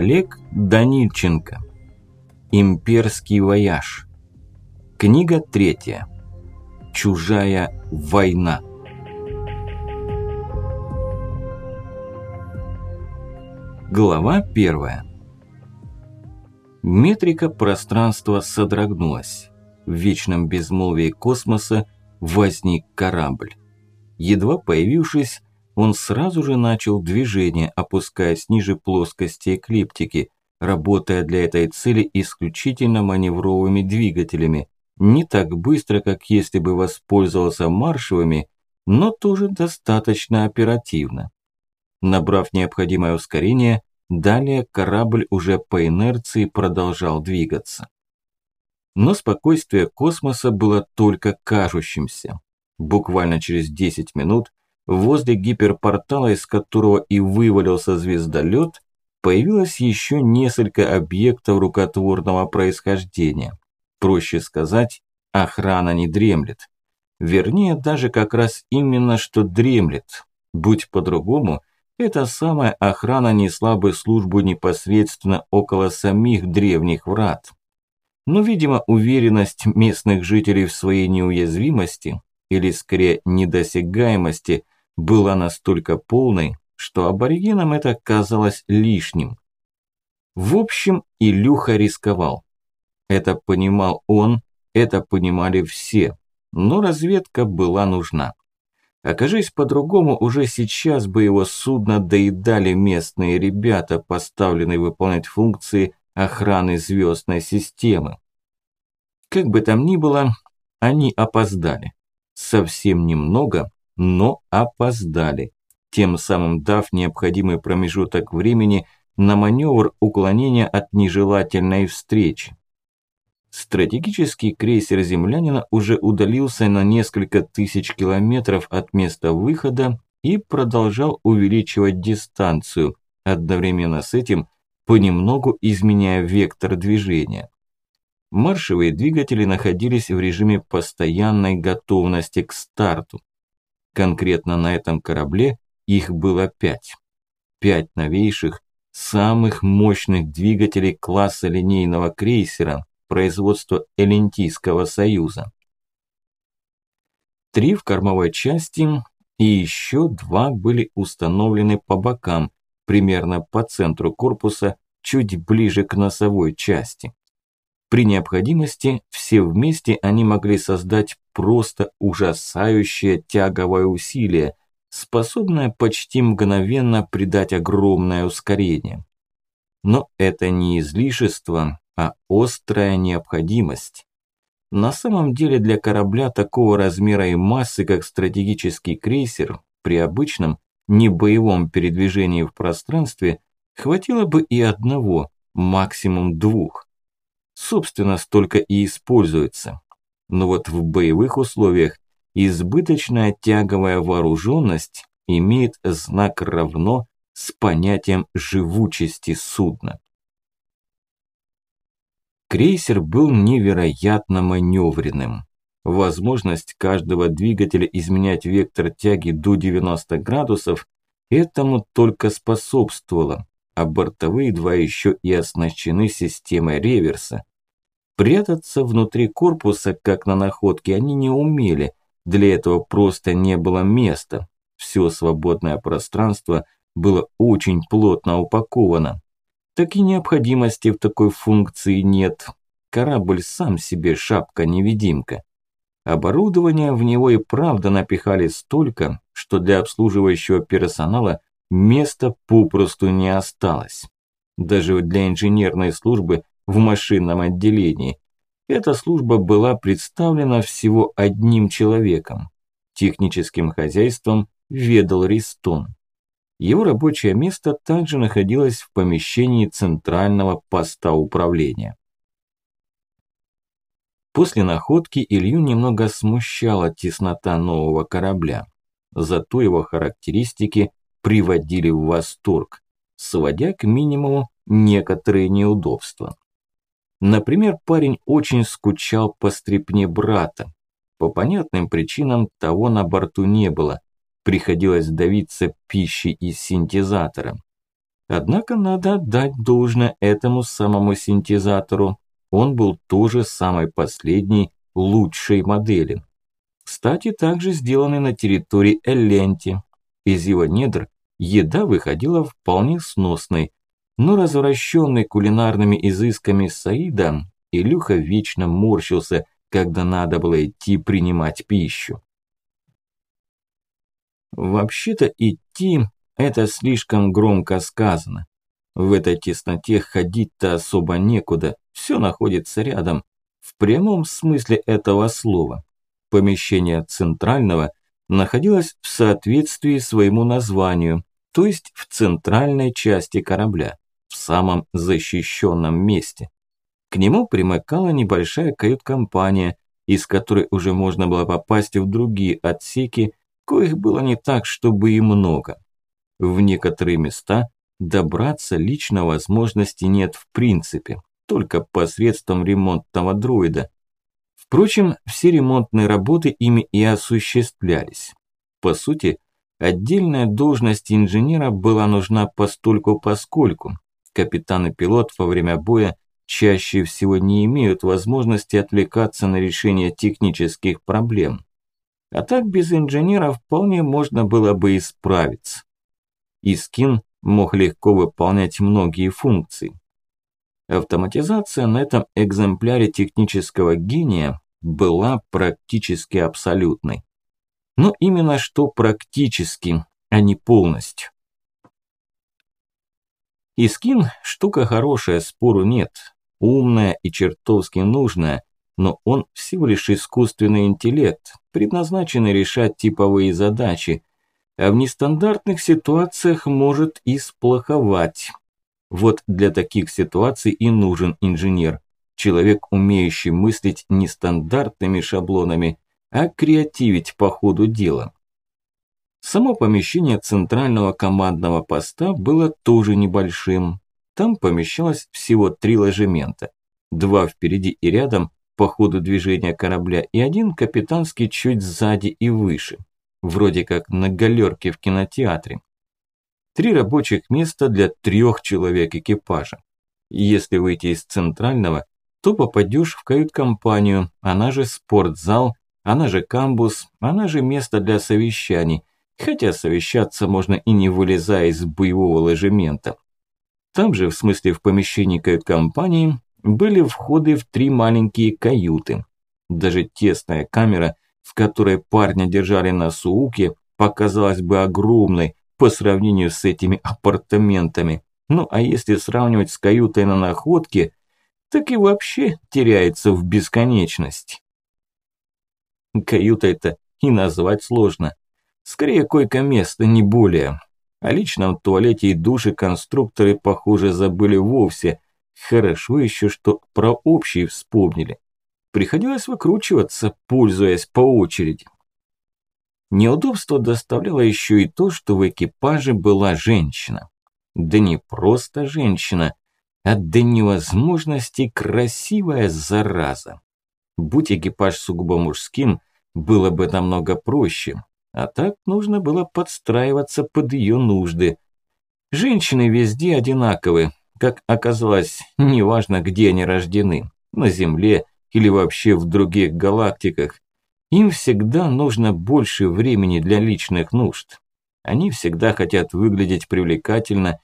Олег Данильченко. Имперский вояж. Книга третья. Чужая война. Глава первая. Метрика пространства содрогнулась. В вечном безмолвии космоса возник корабль. Едва появившись, он сразу же начал движение, опускаясь ниже плоскости эклиптики, работая для этой цели исключительно маневровыми двигателями, не так быстро, как если бы воспользовался маршевыми, но тоже достаточно оперативно. Набрав необходимое ускорение, далее корабль уже по инерции продолжал двигаться. Но спокойствие космоса было только кажущимся. Буквально через 10 минут возле гиперпортала, из которого и вывалился звездолет, появилось еще несколько объектов рукотворного происхождения. Проще сказать, охрана не дремлет. Вернее, даже как раз именно что дремлет. Будь по-другому, эта самая охрана несла бы службу непосредственно около самих древних врат. Но, видимо, уверенность местных жителей в своей неуязвимости, или скорее недосягаемости, была настолько полной, что аборигенам это казалось лишним. В общем, Илюха рисковал. Это понимал он, это понимали все, но разведка была нужна. Окажись по-другому, уже сейчас бы его судно доедали местные ребята, поставленные выполнять функции охраны звездной системы. Как бы там ни было, они опоздали. Совсем немного, но опоздали, тем самым дав необходимый промежуток времени на маневр уклонения от нежелательной встречи. Стратегический крейсер землянина уже удалился на несколько тысяч километров от места выхода и продолжал увеличивать дистанцию, одновременно с этим понемногу изменяя вектор движения. Маршевые двигатели находились в режиме постоянной готовности к старту. Конкретно на этом корабле их было пять. Пять новейших, самых мощных двигателей класса линейного крейсера производства Элентийского союза. Три в кормовой части и еще два были установлены по бокам, примерно по центру корпуса, чуть ближе к носовой части. При необходимости все вместе они могли создать просто ужасающее тяговое усилие, способное почти мгновенно придать огромное ускорение. Но это не излишество, а острая необходимость. На самом деле для корабля такого размера и массы, как стратегический крейсер, при обычном небоевом передвижении в пространстве хватило бы и одного, максимум двух собственно, столько и используется. Но вот в боевых условиях избыточная тяговая вооруженность имеет знак равно с понятием живучести судна. Крейсер был невероятно маневренным. Возможность каждого двигателя изменять вектор тяги до 90 градусов этому только способствовала, а бортовые два еще и оснащены системой реверса, Прятаться внутри корпуса, как на находке, они не умели. Для этого просто не было места. Все свободное пространство было очень плотно упаковано. Так и необходимости в такой функции нет. Корабль сам себе шапка-невидимка. Оборудование в него и правда напихали столько, что для обслуживающего персонала места попросту не осталось. Даже для инженерной службы в машинном отделении. Эта служба была представлена всего одним человеком. Техническим хозяйством ведал Ристон. Его рабочее место также находилось в помещении центрального поста управления. После находки Илью немного смущала теснота нового корабля. Зато его характеристики приводили в восторг, сводя к минимуму некоторые неудобства. Например, парень очень скучал по стрепне брата. По понятным причинам того на борту не было. Приходилось давиться пищей из синтезатора. Однако надо отдать должное этому самому синтезатору. Он был тоже самой последней, лучшей модели. Кстати, также сделанный на территории Элленти. Из его недр еда выходила вполне сносной, но развращенный кулинарными изысками Саида, Илюха вечно морщился, когда надо было идти принимать пищу. Вообще-то идти – это слишком громко сказано. В этой тесноте ходить-то особо некуда, все находится рядом. В прямом смысле этого слова. Помещение центрального находилось в соответствии своему названию, то есть в центральной части корабля, в самом защищенном месте. К нему примыкала небольшая кают-компания, из которой уже можно было попасть в другие отсеки, коих было не так, чтобы и много. В некоторые места добраться лично возможности нет в принципе, только посредством ремонтного дроида. Впрочем, все ремонтные работы ими и осуществлялись. По сути, отдельная должность инженера была нужна постольку-поскольку. Капитан и пилот во время боя чаще всего не имеют возможности отвлекаться на решение технических проблем. А так без инженера вполне можно было бы исправиться. Искин мог легко выполнять многие функции. Автоматизация на этом экземпляре технического гения была практически абсолютной. Но именно что практически, а не полностью. Искин – штука хорошая, спору нет умная и чертовски нужная, но он всего лишь искусственный интеллект, предназначенный решать типовые задачи, а в нестандартных ситуациях может и сплоховать. Вот для таких ситуаций и нужен инженер, человек, умеющий мыслить нестандартными шаблонами, а креативить по ходу дела. Само помещение центрального командного поста было тоже небольшим, там помещалось всего три ложемента. Два впереди и рядом по ходу движения корабля и один капитанский чуть сзади и выше. Вроде как на галерке в кинотеатре. Три рабочих места для трех человек экипажа. Если выйти из центрального, то попадешь в кают-компанию, она же спортзал, она же камбус, она же место для совещаний, хотя совещаться можно и не вылезая из боевого ложемента. Там же, в смысле в помещении кают-компании, были входы в три маленькие каюты. Даже тесная камера, в которой парня держали на сууке, показалась бы огромной по сравнению с этими апартаментами. Ну а если сравнивать с каютой на находке, так и вообще теряется в бесконечность. Каюта-то и назвать сложно. Скорее койко-место, не более. О личном туалете и душе конструкторы, похоже, забыли вовсе. Хорошо еще, что про общий вспомнили. Приходилось выкручиваться, пользуясь по очереди. Неудобство доставляло еще и то, что в экипаже была женщина. Да не просто женщина, а до невозможности красивая зараза. Будь экипаж сугубо мужским, было бы намного проще. А так нужно было подстраиваться под ее нужды. Женщины везде одинаковы, как оказалось, неважно где они рождены, на Земле или вообще в других галактиках. Им всегда нужно больше времени для личных нужд. Они всегда хотят выглядеть привлекательно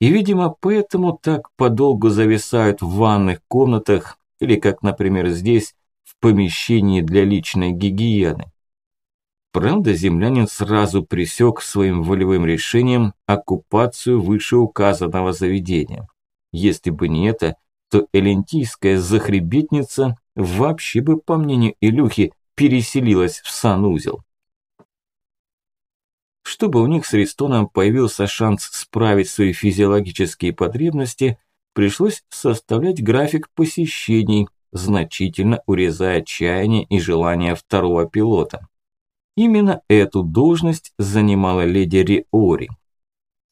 и, видимо, поэтому так подолгу зависают в ванных комнатах или, как, например, здесь, в помещении для личной гигиены. Правда, землянин сразу пресек своим волевым решением оккупацию вышеуказанного заведения. Если бы не это, то элентийская захребетница вообще бы, по мнению Илюхи, переселилась в санузел. Чтобы у них с Ристоном появился шанс справить свои физиологические потребности, пришлось составлять график посещений, значительно урезая чаяния и желания второго пилота. Именно эту должность занимала леди Риори.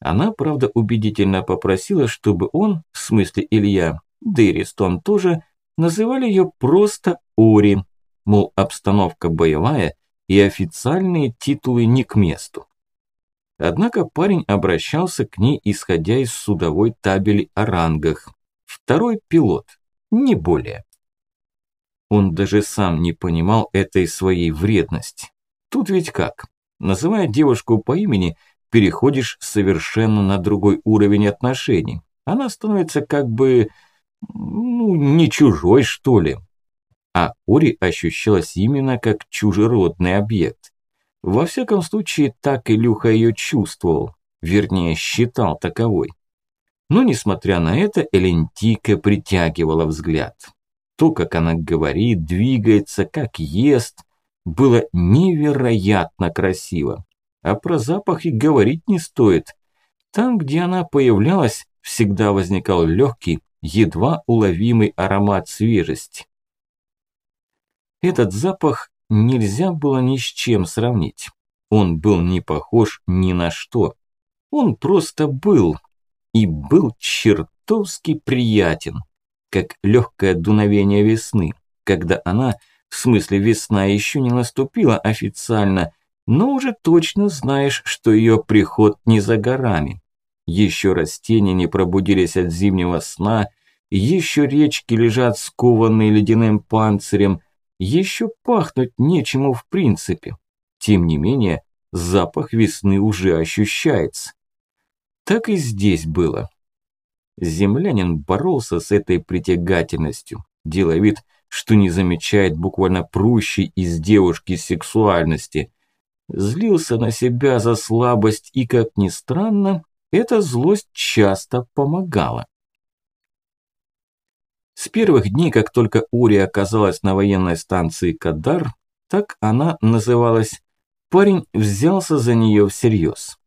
Она, правда, убедительно попросила, чтобы он, в смысле Илья, да и Ристон тоже, называли ее просто Ори, мол, обстановка боевая и официальные титулы не к месту. Однако парень обращался к ней, исходя из судовой табели о рангах. Второй пилот, не более. Он даже сам не понимал этой своей вредности. Тут ведь как? Называя девушку по имени, переходишь совершенно на другой уровень отношений. Она становится как бы, ну, не чужой, что ли. А Ори ощущалась именно как чужеродный объект. Во всяком случае, так Илюха ее чувствовал, вернее, считал таковой. Но, несмотря на это, Элентика притягивала взгляд. То, как она говорит, двигается, как ест, было невероятно красиво. А про запах и говорить не стоит. Там, где она появлялась, всегда возникал легкий, едва уловимый аромат свежести. Этот запах нельзя было ни с чем сравнить. Он был не похож ни на что. Он просто был. И был чертовски приятен как легкое дуновение весны, когда она, в смысле весна еще не наступила официально, но уже точно знаешь, что ее приход не за горами. Еще растения не пробудились от зимнего сна, еще речки лежат скованные ледяным панцирем, еще пахнуть нечему в принципе. Тем не менее, запах весны уже ощущается. Так и здесь было. Землянин боролся с этой притягательностью, делая вид, что не замечает буквально прущей из девушки сексуальности. Злился на себя за слабость и, как ни странно, эта злость часто помогала. С первых дней, как только Ури оказалась на военной станции Кадар, так она называлась, парень взялся за нее всерьез.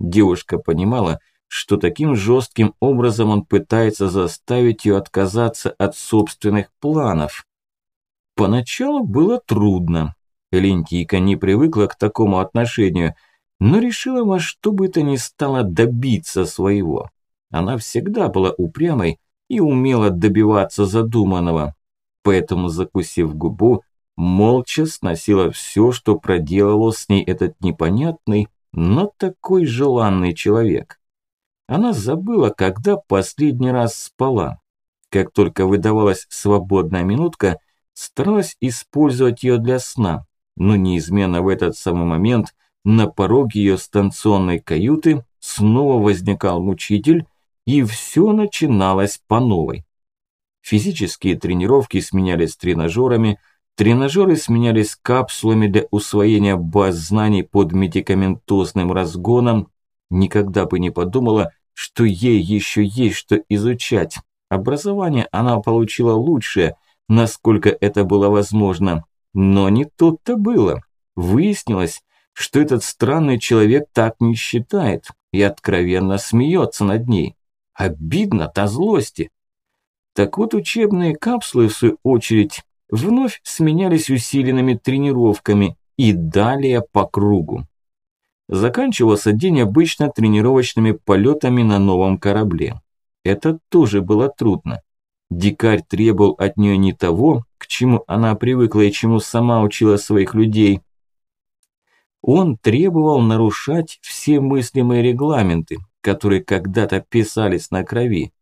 Девушка понимала, что таким жестким образом он пытается заставить ее отказаться от собственных планов. Поначалу было трудно. Лентийка не привыкла к такому отношению, но решила во что бы то ни стало добиться своего. Она всегда была упрямой и умела добиваться задуманного. Поэтому, закусив губу, молча сносила все, что проделывал с ней этот непонятный, но такой желанный человек. Она забыла, когда последний раз спала. Как только выдавалась свободная минутка, старалась использовать ее для сна, но неизменно в этот самый момент на пороге ее станционной каюты снова возникал мучитель, и все начиналось по новой. Физические тренировки сменялись тренажерами, тренажеры сменялись капсулами для усвоения баз знаний под медикаментозным разгоном. Никогда бы не подумала, что ей еще есть что изучать. Образование она получила лучшее, насколько это было возможно. Но не тут-то было. Выяснилось, что этот странный человек так не считает и откровенно смеется над ней. Обидно до злости. Так вот учебные капсулы, в свою очередь, вновь сменялись усиленными тренировками и далее по кругу. Заканчивался день обычно тренировочными полетами на новом корабле. Это тоже было трудно. Дикарь требовал от нее не того, к чему она привыкла и чему сама учила своих людей. Он требовал нарушать все мыслимые регламенты, которые когда-то писались на крови.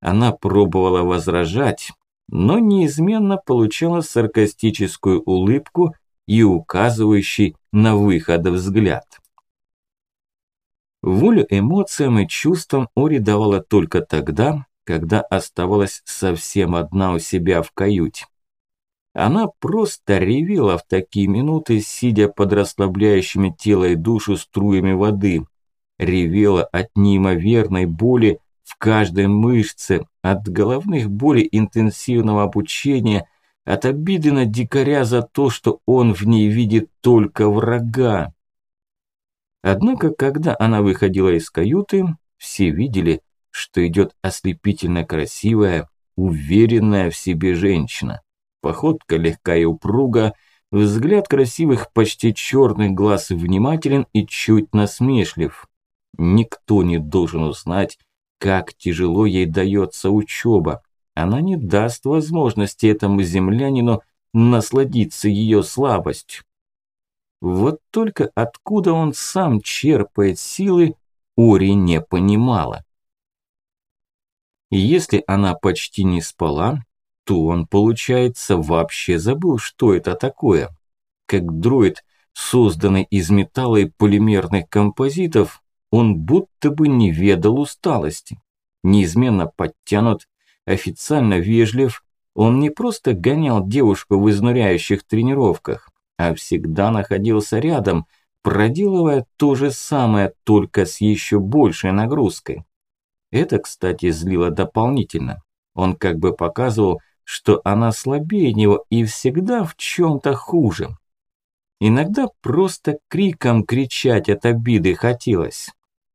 Она пробовала возражать, но неизменно получала саркастическую улыбку и указывающий на выход взгляд. Волю эмоциям и чувствам Ори давала только тогда, когда оставалась совсем одна у себя в каюте. Она просто ревела в такие минуты, сидя под расслабляющими тело и душу струями воды. Ревела от неимоверной боли в каждой мышце, от головных болей интенсивного обучения, от обиды на дикаря за то, что он в ней видит только врага. Однако, когда она выходила из каюты, все видели, что идет ослепительно красивая, уверенная в себе женщина. Походка легка и упруга, взгляд красивых почти черных глаз внимателен и чуть насмешлив. Никто не должен узнать, как тяжело ей дается учеба. Она не даст возможности этому землянину насладиться ее слабостью. Вот только откуда он сам черпает силы, Ори не понимала. И если она почти не спала, то он, получается, вообще забыл, что это такое. Как дроид, созданный из металла и полимерных композитов, он будто бы не ведал усталости. Неизменно подтянут, официально вежлив, он не просто гонял девушку в изнуряющих тренировках, а всегда находился рядом, проделывая то же самое, только с еще большей нагрузкой. Это, кстати, злило дополнительно. Он как бы показывал, что она слабее него и всегда в чем-то хуже. Иногда просто криком кричать от обиды хотелось.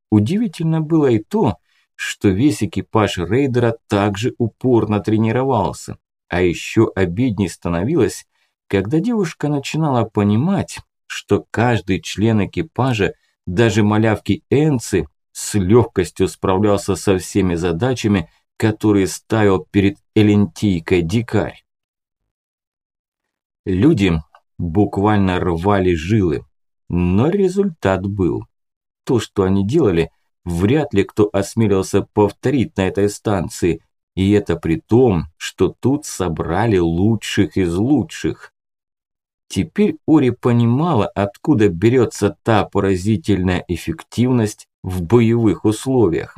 Удивительно было и то, что весь экипаж рейдера также упорно тренировался. А еще обидней становилось, когда девушка начинала понимать, что каждый член экипажа, даже малявки Энцы, с легкостью справлялся со всеми задачами, которые ставил перед Элентийкой дикарь. Люди буквально рвали жилы, но результат был. То, что они делали, вряд ли кто осмелился повторить на этой станции, и это при том, что тут собрали лучших из лучших. Теперь Ори понимала, откуда берется та поразительная эффективность в боевых условиях.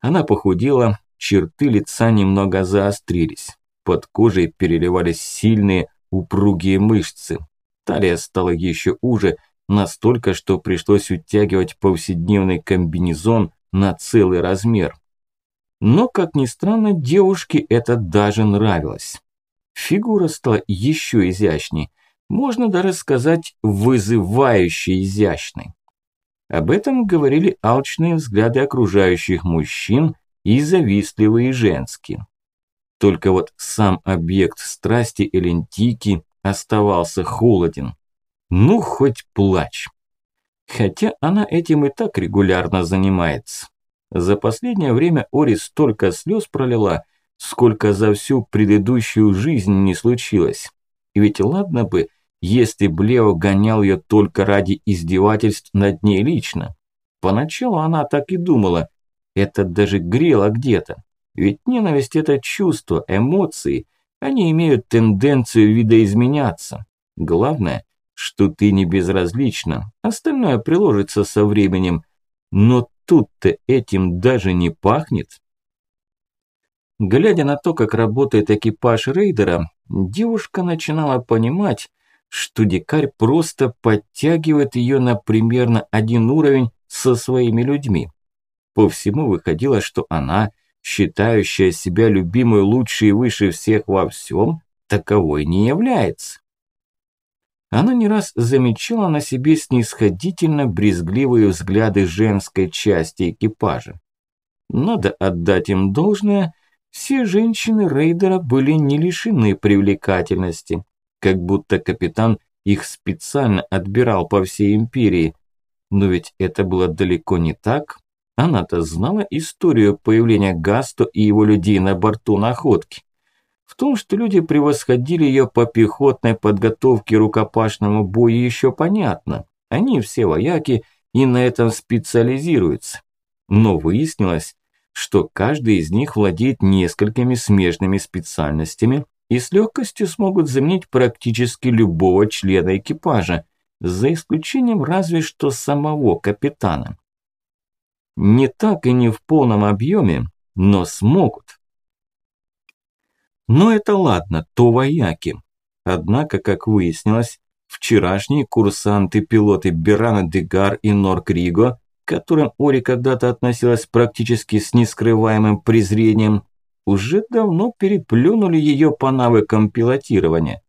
Она похудела, черты лица немного заострились. Под кожей переливались сильные, упругие мышцы. Талия стала еще уже, настолько, что пришлось утягивать повседневный комбинезон на целый размер. Но, как ни странно, девушке это даже нравилось. Фигура стала еще изящней, можно даже сказать, вызывающе изящной. Об этом говорили алчные взгляды окружающих мужчин и завистливые женские. Только вот сам объект страсти Элентики оставался холоден. Ну, хоть плачь. Хотя она этим и так регулярно занимается. За последнее время Ори столько слез пролила, сколько за всю предыдущую жизнь не случилось. И ведь ладно бы, если Блео гонял ее только ради издевательств над ней лично. Поначалу она так и думала, это даже грело где-то. Ведь ненависть – это чувство, эмоции, они имеют тенденцию видоизменяться. Главное, что ты не безразлична, остальное приложится со временем. Но тут-то этим даже не пахнет. Глядя на то, как работает экипаж рейдера, девушка начинала понимать, что дикарь просто подтягивает ее на примерно один уровень со своими людьми. По всему выходило, что она, считающая себя любимой лучше и выше всех во всем, таковой не является. Она не раз замечала на себе снисходительно брезгливые взгляды женской части экипажа. Надо отдать им должное, все женщины рейдера были не лишены привлекательности, как будто капитан их специально отбирал по всей империи. Но ведь это было далеко не так. Она-то знала историю появления Гасто и его людей на борту находки. В том, что люди превосходили ее по пехотной подготовке рукопашному бою еще понятно. Они все вояки и на этом специализируются. Но выяснилось, что каждый из них владеет несколькими смежными специальностями и с легкостью смогут заменить практически любого члена экипажа, за исключением разве что самого капитана. Не так и не в полном объеме, но смогут. Но это ладно, то вояки. Однако, как выяснилось, вчерашние курсанты-пилоты Берана Дегар и Норкриго которым Ори когда-то относилась практически с нескрываемым презрением, уже давно переплюнули ее по навыкам пилотирования.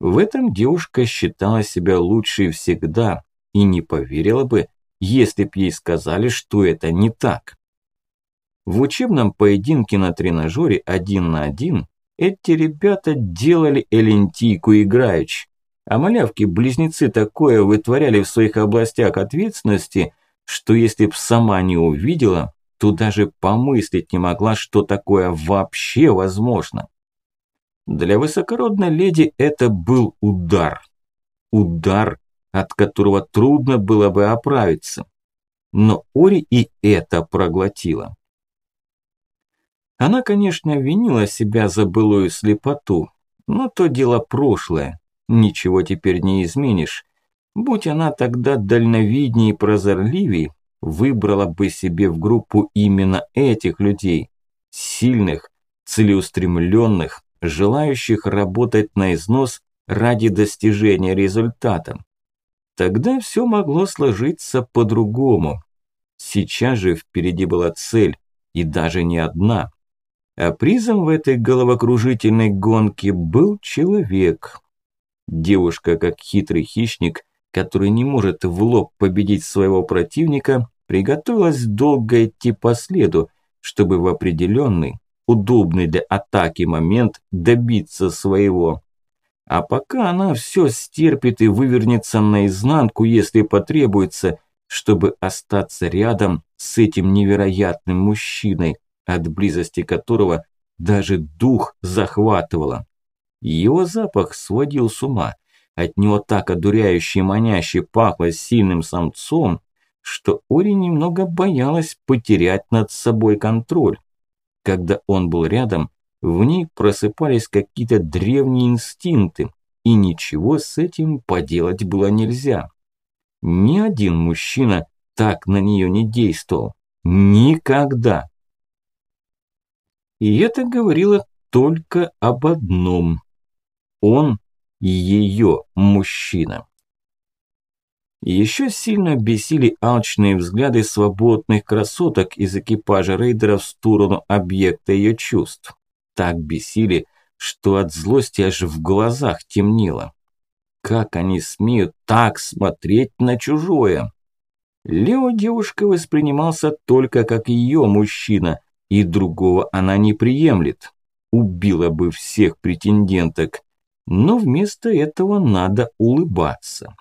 В этом девушка считала себя лучшей всегда и не поверила бы, если б ей сказали, что это не так. В учебном поединке на тренажере один на один эти ребята делали элентийку играючи, а малявки-близнецы такое вытворяли в своих областях ответственности, что если б сама не увидела, то даже помыслить не могла, что такое вообще возможно. Для высокородной леди это был удар. удар, от которого трудно было бы оправиться. Но Ори и это проглотила. Она, конечно, винила себя за былую слепоту, но то дело прошлое, ничего теперь не изменишь. Будь она тогда дальновиднее и прозорливей, выбрала бы себе в группу именно этих людей, сильных, целеустремленных, желающих работать на износ ради достижения результата. Тогда все могло сложиться по-другому. Сейчас же впереди была цель, и даже не одна. А призом в этой головокружительной гонке был человек. Девушка, как хитрый хищник, который не может в лоб победить своего противника, приготовилась долго идти по следу, чтобы в определенный, удобный для атаки момент добиться своего. А пока она все стерпит и вывернется наизнанку, если потребуется, чтобы остаться рядом с этим невероятным мужчиной, от близости которого даже дух захватывало. Его запах сводил с ума. От него так одуряюще и маняще пахло сильным самцом, что Ори немного боялась потерять над собой контроль. Когда он был рядом, в ней просыпались какие-то древние инстинкты, и ничего с этим поделать было нельзя. Ни один мужчина так на нее не действовал. Никогда. И это говорило только об одном. Он ее мужчина. Еще сильно бесили алчные взгляды свободных красоток из экипажа рейдера в сторону объекта ее чувств. Так бесили, что от злости аж в глазах темнело. Как они смеют так смотреть на чужое? Лео девушка воспринимался только как ее мужчина, и другого она не приемлет. Убила бы всех претенденток, но вместо этого надо улыбаться.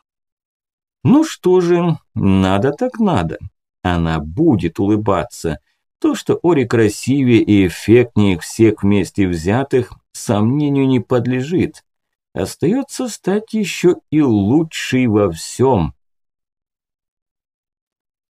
Ну что же, надо так надо. Она будет улыбаться. То, что Ори красивее и эффектнее всех вместе взятых, сомнению не подлежит. Остается стать еще и лучшей во всем.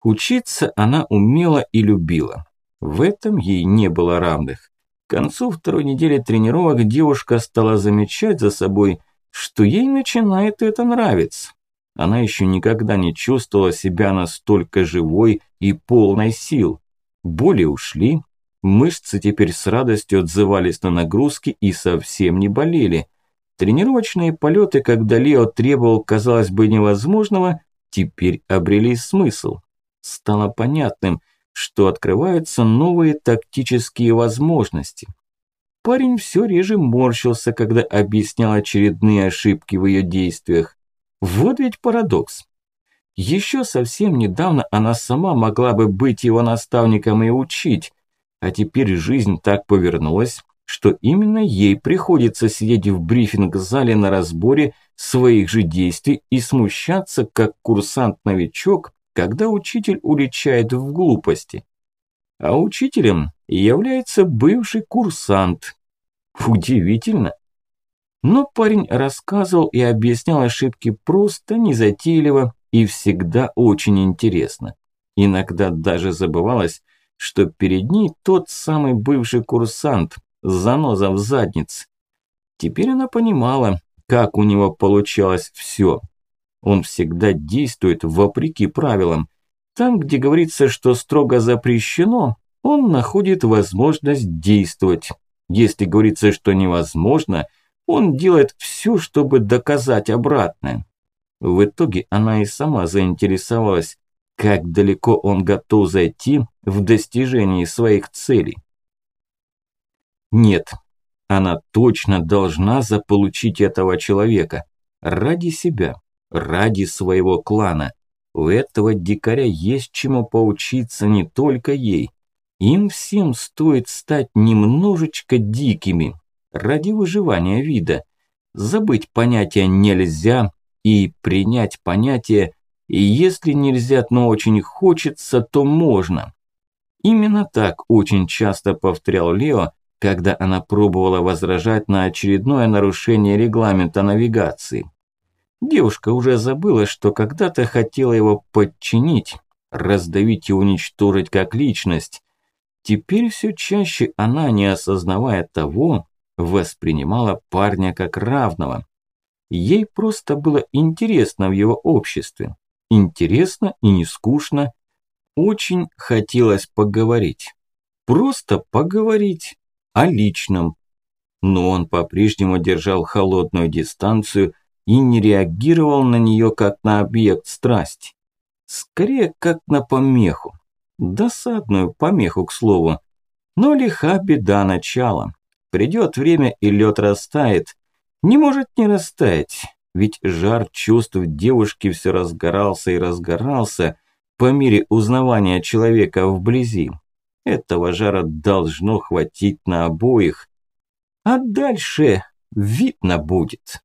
Учиться она умела и любила. В этом ей не было равных. К концу второй недели тренировок девушка стала замечать за собой, что ей начинает это нравиться. Она еще никогда не чувствовала себя настолько живой и полной сил. Боли ушли, мышцы теперь с радостью отзывались на нагрузки и совсем не болели. Тренировочные полеты, когда Лео требовал, казалось бы, невозможного, теперь обрели смысл. Стало понятным, что открываются новые тактические возможности. Парень все реже морщился, когда объяснял очередные ошибки в ее действиях. Вот ведь парадокс. Еще совсем недавно она сама могла бы быть его наставником и учить, а теперь жизнь так повернулась, что именно ей приходится сидеть в брифинг-зале на разборе своих же действий и смущаться, как курсант-новичок, когда учитель уличает в глупости. А учителем является бывший курсант. Удивительно. Но парень рассказывал и объяснял ошибки просто, незатейливо и всегда очень интересно. Иногда даже забывалось, что перед ней тот самый бывший курсант, заноза в заднице. Теперь она понимала, как у него получалось все. Он всегда действует вопреки правилам. Там, где говорится, что строго запрещено, он находит возможность действовать. Если говорится, что невозможно – он делает все, чтобы доказать обратное. В итоге она и сама заинтересовалась, как далеко он готов зайти в достижении своих целей. Нет, она точно должна заполучить этого человека. Ради себя, ради своего клана. У этого дикаря есть чему поучиться не только ей. Им всем стоит стать немножечко дикими, ради выживания вида. Забыть понятие нельзя и принять понятие и если нельзя, но очень хочется, то можно. Именно так очень часто повторял Лео, когда она пробовала возражать на очередное нарушение регламента навигации. Девушка уже забыла, что когда-то хотела его подчинить, раздавить и уничтожить как личность. Теперь все чаще она, не осознавая того, воспринимала парня как равного. Ей просто было интересно в его обществе. Интересно и не скучно. Очень хотелось поговорить. Просто поговорить о личном. Но он по-прежнему держал холодную дистанцию и не реагировал на нее как на объект страсти. Скорее, как на помеху. Досадную помеху, к слову. Но лиха беда начала. Придет время, и лед растает. Не может не растаять, ведь жар чувств девушки все разгорался и разгорался по мере узнавания человека вблизи. Этого жара должно хватить на обоих. А дальше видно будет.